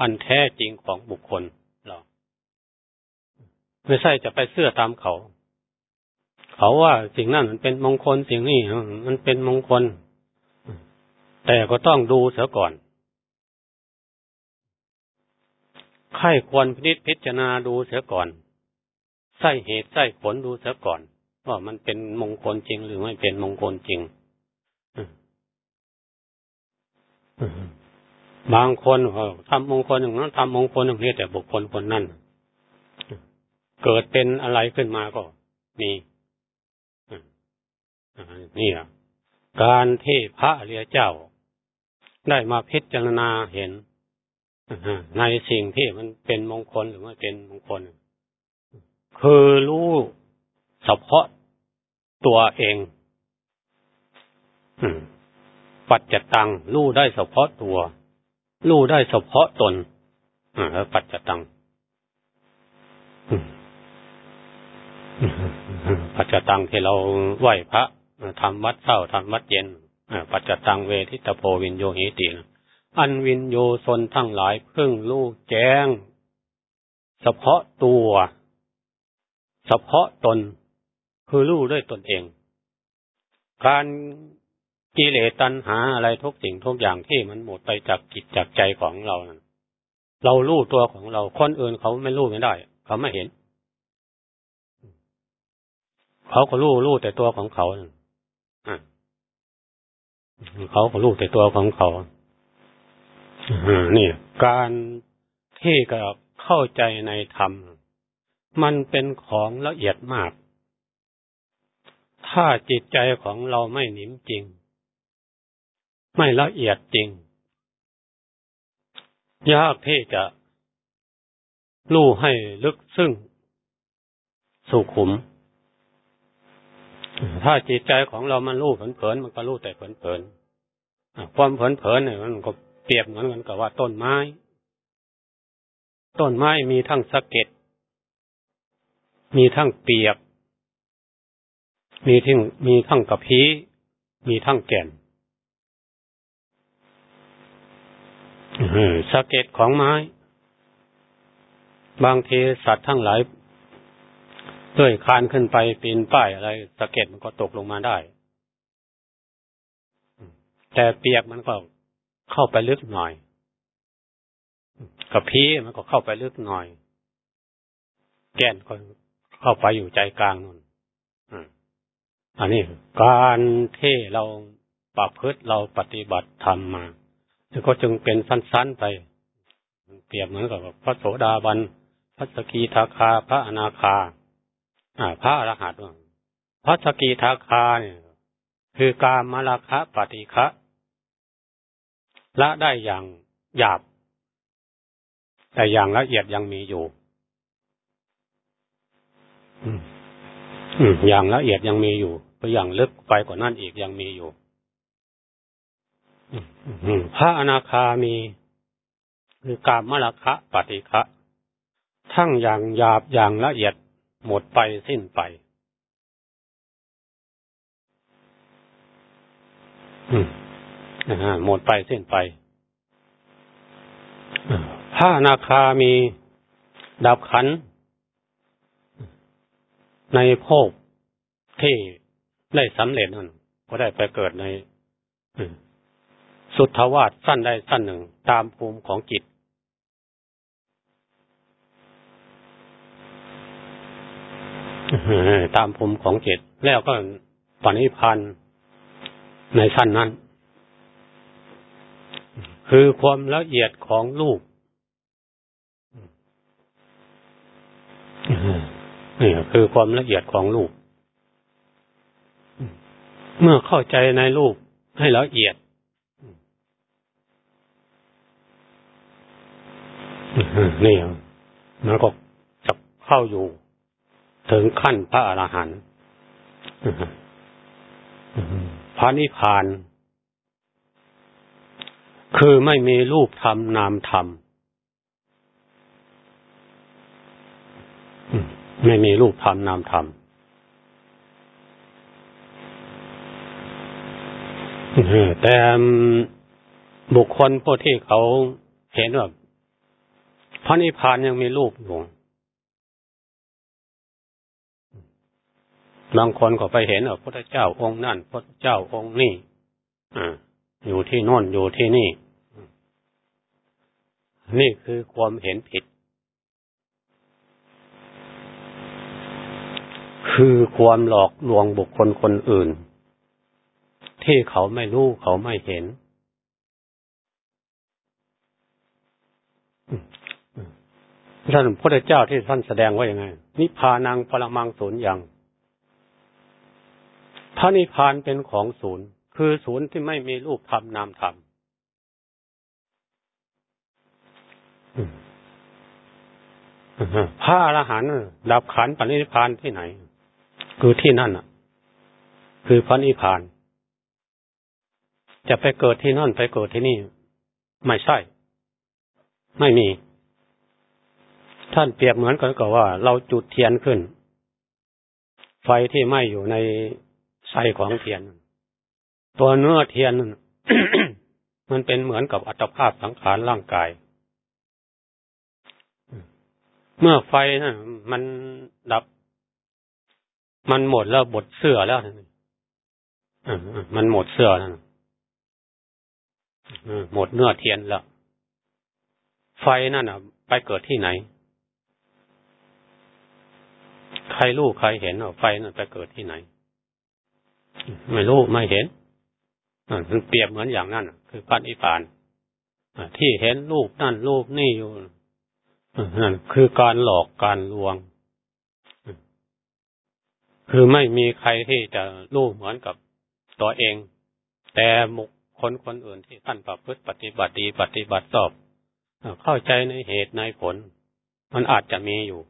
อันแท้จริงของบุคคลเราไม่ใช่จะไปเสื้อตามเขา เขาว่าสิ่งนั้นมันเป็นมงคลสิ่งนี้มันเป็นมงคล แต่ก็ต้องดูเสียก่อนใครควรพิพิจารณาดูเสียก่อน ใส่เหตุใส่ผลดูเสียก่อน ว่ามันเป็นมงคลจริงหรือไม่เป็นมงคลจริงบางคนทำมงคลอย่างนั้นทำมงคลอย่างนี้แต่บุคคลคนนั้นเกิดเป็นอะไรขึ้นมาก็มีนี่ะการที่พระเรียเจ้า ได้มาพิจารณาเห็นในสิ่งที่มันเป็นมงคลหรือไม่เป็นมงคล คือรู้เฉพาะตัวเองปัจจตังรู้ได้เฉพาะตัว รู้ได้เฉพาะตนปัจจตังปัจจตังที่เราไหว้พระทำวัดเช้าทำวัดเย็นปัจจตังเวทิตโพวินโยหิติอันวินโยชนทั้งหลายเพึ่งลูกแจ้ง เฉพาะตัว เฉพาะตนคือรู้ด้วยตนเอง การกิเลสตัณหาอะไรทุกสิ่งทุกอย่างที่มันหมดไปจากจิตจากใจของเรานั้นเรารู้ตัวของเรา คนอื่นเขาไม่รู้ไม่ได้ เขาไม่เห็น เขาก็รู้รู้แต่ตัวของเขาเขาก็รู้แต่ตัวของเขานี่ การที่จะเข้าใจในธรรม มันเป็นของละเอียดมาก ถ้าจิตใจของเราไม่หนิมจริง ไม่ละเอียดจริง ยากที่จะรู้ให้ลึกซึ้งสุขุม ถ้าจิตใจของเรามันรู้เผินๆมันก็รู้แต่เผินๆความเผินๆเนี่ยมันก็เปรียบเหมือนกันกับว่าต้นไม้ ต้นไม้มีทั้งสะเก็ด มีทั้งเปียก มีทั้งมีทั้งกระพี้มีทั้งแก่นสะเก็ดของไม้ บางทีสัตว์ทั้งหลายด้วยคานขึ้นไปปีนป้ายอะไรสะเก็ดมันก็ตกลงมาได้ แต่เปียกมันก็เข้าไปลึกหน่อยกับพีมันก็เข้าไปลึกหน่อย แก่นก็ เข้าไปอยู่ใจกลางนู่นอันนี้การที่เราปรับพฤติเราปฏิบัติธรรมมาก็จึงเป็นสั้นๆไป เปรียบเหมือนกับพระโสดาบัน พระสกีทาคา พระอนาคาพระอรหันต์พระสกีทาคาเนี่ย คือการมรคะปฏิฆะละได้อย่างหยาบ แต่อย่างละเอียดยังมีอยู่ อย่างละเอียดยังมีอยู่ก็อย่างลึกไปกว่านั้นอีกยังมีอยู่พระอนาคามีคือกามมลคะปฏิฆะทั้งอย่างหยาบอย่างละเอียดหมดไปสิ้นไปหมดไปสิ้นไปพระนาคามีดับขัน ในภคที่ได้สำเร็จนั่นก็ได้ไปเกิดในสุทธวาสสั้นได้สั้นหนึ่งตามภูมิของจิต ตามภูมิของจิต แล้วก็ปณิพันธ์ในสั้นนั้น คือความละเอียดของลูก นี่คือความละเอียดของลูกเมื่อเข้าใจในลูกให้ละเอียดนี่มันก็จะเข้าอยู่ ถึงขั้นพระอรหันต์พระนิพพาน คือไม่มีรูปธรรมนามธรรม ไม่มีรูปธรรมนามธรรมแต่บุคคลพวกที่เขาเห็นว่าพระนิพพานยังมีรูปอยู่บางคนก็ไปเห็นว่าพระเจ้าองค์นั่นพระเจ้าองค์นี่ออยู่ที่โน่นอยู่ที่นี่ นี่คือความเห็นผิด คือความหลอกลวงบุคคลคนอื่น ที่เขาไม่รู้เขาไม่เห็น ท่านพระเจ้าที่ท่านแสดงว่าอย่างไง นิพพานังปรมังศูนย์อย่างพระนิพพานเป็นของศูนย์ คือศูนย์ที่ไม่มีรูปธรรมนามธรรมพระอรหันต์ดับขันปณิพานที่ไหน คือที่นั่นอะคือพระนิพพาน จะไปเกิดที่นั่นไปเกิดที่นี่ ไม่ใช่ ไม่มี ท่านเปรียบเหมือนกันกับว่า เราจุดเทียนขึ้น ไฟที่ไหม้อยู่ในไส้ของเทียน ตัวเนื้อเทียนมันเป็นเหมือนกับอัตภาพสังขารร่างกาย เมื่อไฟนะมันดับ มันหมดแล้วบดเสื้อแล้วมันหมดเสื้อนั่นหมดเนื้อเทียนแล้ว ไฟนั่นอะ ไปเกิดที่ไหน ใครรู้ใครเห็นว่าไฟนั่นไปเกิดที่ไหน ไม่รู้ไม่เห็นมันเปรียบเหมือนอย่างนั้นคือพันอิปานที่เห็นรูปนั่นรูปนี่อยู่นั่นคือการหลอกการลวง คือไม่มีใครที่จะรู้เหมือนกับตัวเอง แต่มุกคนคนอื่นที่ท่านประพฤติปฏิบัติดีปฏิบัติสอบเข้าใจในเหตุในผล มันอาจจะมีอยู่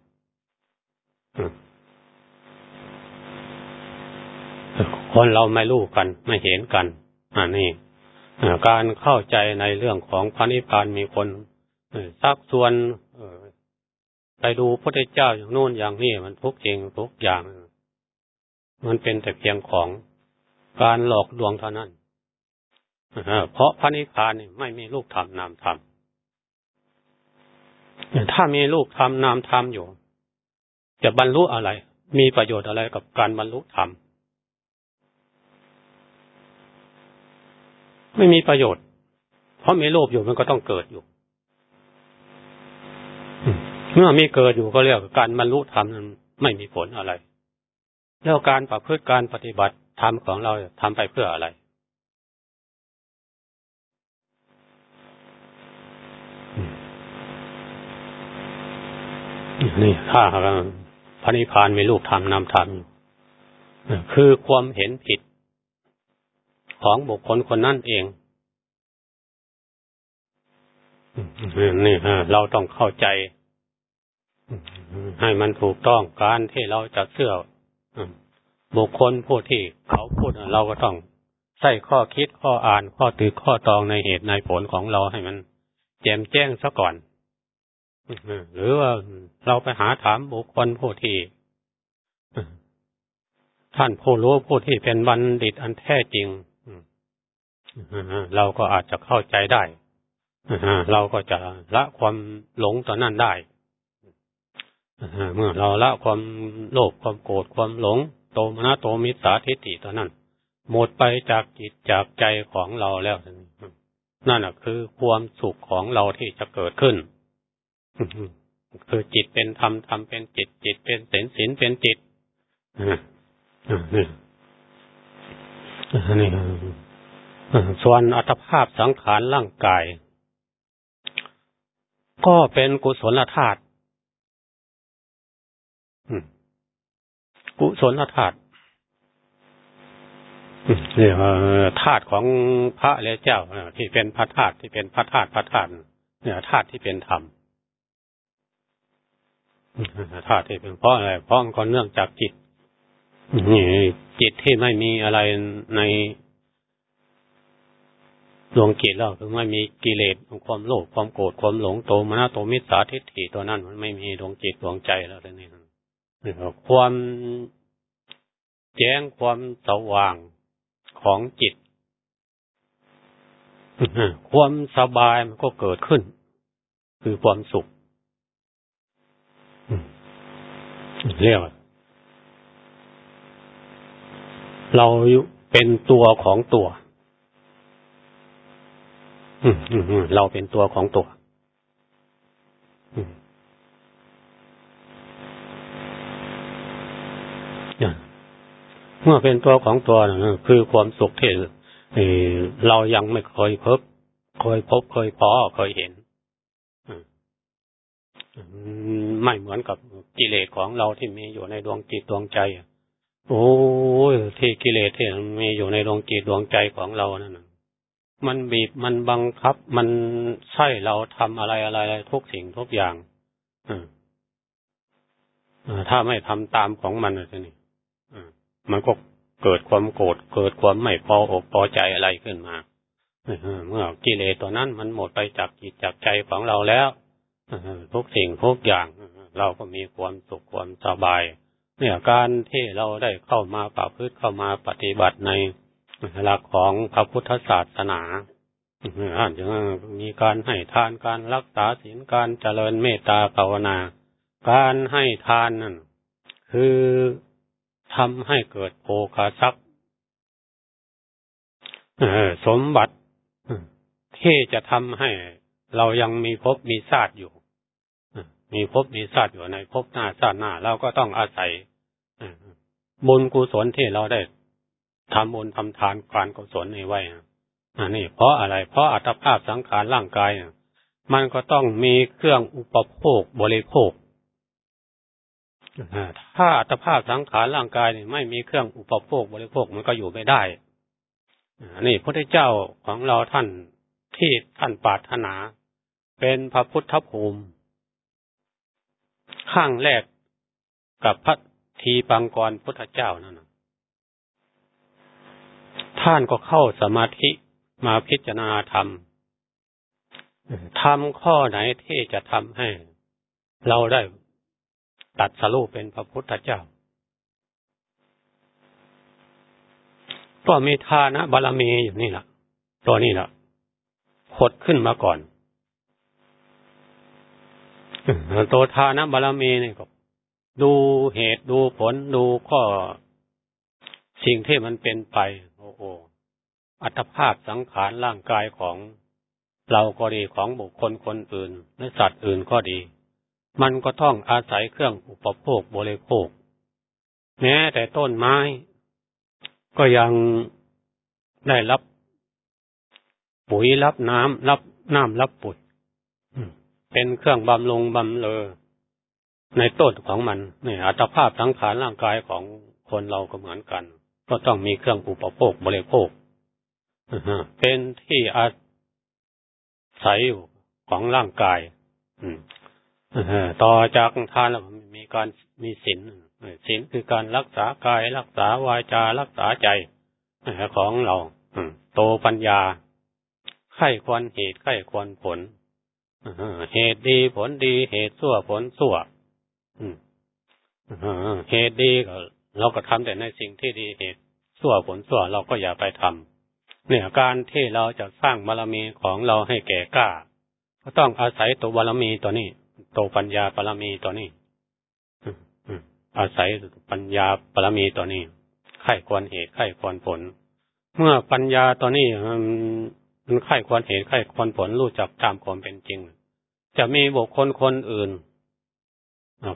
คนเราไม่รู้กันไม่เห็นกันอันนี้การเข้าใจในเรื่องของพระนิพพานมีคนซักส่วนไปดูพระเจ้าอย่างโน้นอย่างนี้มันทุกจริงทุกอย่าง มันเป็นแต่เพียงของการหลอกลวงเท่านั้นเพราะพระนิพพานนี่ไม่มีลูกธรรมนามธรรมถ้ามีลูกธรรมนามธรรมอยู่ จะบรรลุอะไร มีประโยชน์อะไรกับการบรรลุธรรม ไม่มีประโยชน์ เพราะมีโลภอยู่มันก็ต้องเกิดอยู่ เมื่อมีเกิดอยู่ก็เรียกการบรรลุธรรมนั้นไม่มีผลอะไร แล้วการประพฤติการปฏิบัติธรรมของเราทำไปเพื่ออะไร นี่ถ้าพระนิพพานมีลูกธรรมนำธรรมคือความเห็นผิด ของบุคคลคนนั้นเองนี่เราต้องเข้าใจ ให้มันถูกต้องการที่เราจะเชื่อ บุคคลผู้ที่เขาพูดเราก็ต้องใส่ข้อคิดข้ออ่านข้อตือข้อตองในเหตุในผลของเราให้มัน แจ่มแจ้งซะก่อนหรือว่าเราไปหาถามบุคคลผู้ที่ท่านผู้รู้ผู้ที่เป็นบัณฑิตอันแท้จริงเราก็อาจจะเข้าใจได้เราก็จะละความหลงต่อนั่นได้ เมื่อเราละความโลภความโกรธความหลง โตมนะโตมิสาทิฏฐิตอนั้น หมดไปจากจิตจากใจของเราแล้วนั่นคือความสุขของเราที่จะเกิดขึ้นคือจิตเป็นธรรมธรรมเป็นจิต จิตเป็นศีลศีลเป็นจิตนี่ส่วนอัตภาพสังขารร่างกาย ก็เป็นกุศลธาตุ กุศลธาตุเนี่ยธาตุของพระและเจ้าที่เป็นพระธาตุที่เป็นพระธาตุพระธาตุเนี่ยธาตุที่เป็นธรรมธาตุที่เป็นเพราะอะไรเพราะมันก็เนื่องจากจิตนี่จิตที่ไม่มีอะไรในดวงจิตแล้วคือไม่มีกิเลสความโลภความโกรธความหลงโตมนะโตมิสาทิฏฐิตัวนั้นมันไม่มีดวงจิตดวงใจแล้วนี่นี่ ความแจ้งความสว่างของจิต ความสบายมันก็เกิดขึ้น คือความสุขเรียกเราเป็นตัวของตัว เราเป็นตัวของตัว เมื่อเป็นตัวของตัวคือความสุขที่เรายังไม่เคยพบ เคยพบเคยพอเคยเห็นไม่เหมือนกับกิเลสของเราที่มีอยู่ในดวงจิตดวงใจโอ้ยที่กิเลสที่มีอยู่ในดวงจิตดวงใจของเรานั่นมันบีบมันบังคับ มันใช่เราทำอะไรอะไรทุกสิ่งทุกอย่างถ้าไม่ทำตามของมันจะนี่ มันก็เกิดความโกรธเกิดความไม่พออกพอใจอะไรขึ้นมาเมื่อกิเลสตัวนั้นมันหมดไปจากจิตจากใจของเราแล้วทุกสิ่งทุกอย่างเราก็มีความสุขความสบาย เนี่ยการที่เราได้เข้ามาประพฤติเข้ามาปฏิบัติในหลักของพระพุทธศาสนาอ่านถึงมีการให้ทานการรักษาศีลการเจริญเมตตาภาวนา การให้ทานนั่นคือ ทำให้เกิดโภคาทรัพย์สมบัติที่จะทำให้เรายังมีภพมีชาติอยู่มีภพมีชาติอยู่ในภพหน้าชาติหน้า เราก็ต้องอาศัยบุญกุศลที่เราได้ทำบุญทำทานการกุศลนี้ไว้อันนี้เพราะอะไร เพราะอัตภาพสังขารร่างกายมันก็ต้องมีเครื่องอุปโภคบริโภค ถ้าอัตภาพสังขารร่างกายนี่ไม่มีเครื่องอุปโภคบริโภคมันก็อยู่ไม่ได้นี่พระเจ้าของเราท่านที่ท่านปรารถนา เป็นพระพุทธภูมิ ข้างแรกกับพระทีปังกรพุทธเจ้านั่นท่านก็เข้าสมาธิมาพิจารณาธรรมทำข้อไหนที่จะทำให้ เราได้ ตัดสรุปเป็นพระพุทธเจ้า ก็มีทานะบารมีอยู่นี่แหละตัวนี้แหละขดขึ้นมาก่อนตัวทานะบารมีนี่ก็ดูเหตุดูผลดูข้อสิ่งที่มันเป็นไป โอ้โหอัตภาพสังขารร่างกายของเราก็ดีของบุคคลคนอื่นและสัตว์อื่นก็ดี มันก็ต้องอาศัยเครื่องอุปโภคบริโภค แม้แต่ต้นไม้ ก็ยังได้รับ ปุ๋ยรับน้ำรับน้ำรับปุ๋ยเป็นเครื่องบำรุงบำเลอในต้นของมันเนี่ยอัตภาพสังขารร่างกายของคนเราก็เหมือนกัน ก็ต้องมีเครื่องอุปโภคบริโภคเป็นที่อาศัยอยู่ของร่างกาย ต่อจากทานแล้วมีการมีศีลศีลคือการรักษากายรักษาวาจารักษาใจของเราโตปัญญาไข้ควรเหตุไข้ควรผลเหตุดีผลดีเหตุชั่วผลชั่วเหตุดีก็เราก็ทำแต่ในสิ่งที่ดีเหตุชั่วผลชั่วเราก็อย่าไปทำเนี่ยการที่เราจะสร้างบารมีของเราให้แก่กล้า ก็ต้องอาศัยตัวบารมีตัวนี้ ตัวปัญญาบารมีตัวนี้อาศัยปัญญาบารมีตัวนี้ไข้ควรเหตุไข้ควรผล เมื่อปัญญาตัวนี้มันไข้ควรเหตุไข้ควรผลรู้จักตามความเป็นจริง จะมีบุคคลคนอื่น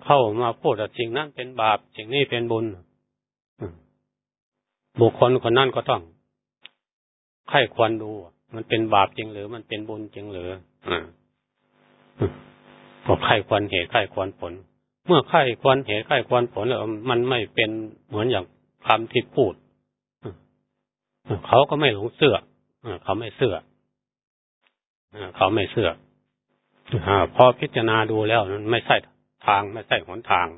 เข้ามาพูดว่าสิ่งนั้นเป็นบาปสิ่งนี้เป็นบุญบุคคลคนนั้นก็ต้องไข้ควรดู มันเป็นบาปจริงหรือ มันเป็นบุญจริงหรือ ก็ไข้ควรเหตุไข้ควรผล เมื่อไข้ควรเหตุไข้ควรผลแล้วมันไม่เป็นเหมือนอย่างคำที่พูดเขาก็ไม่หลงเสื่อเขาไม่เสื่อเขาไม่เสื่อพอพิจารณาดูแล้วมันไม่ใช่ทางไม่ใช่หนทาง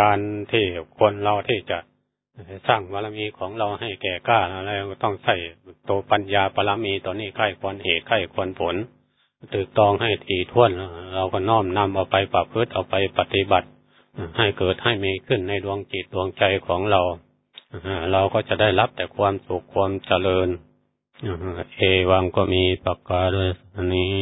การที่คนเราที่จะสร้างบารมีของเราให้แก่กล้าอะไรก็ต้องใส่ตัวปัญญาบารมีตัวนี้ใกล้ควรเหตุใกล้ควรผล ตึกตองให้ถี่ถ้วน เราก็น้อมนำเอาไปปรับพฤติเอาไปปฏิบัติ ให้เกิดให้มีขึ้นในดวงจิตดวงใจของเรา เราก็จะได้รับแต่ความสุขความเจริญ เอวังก็มีปากกาด้วยอันนี้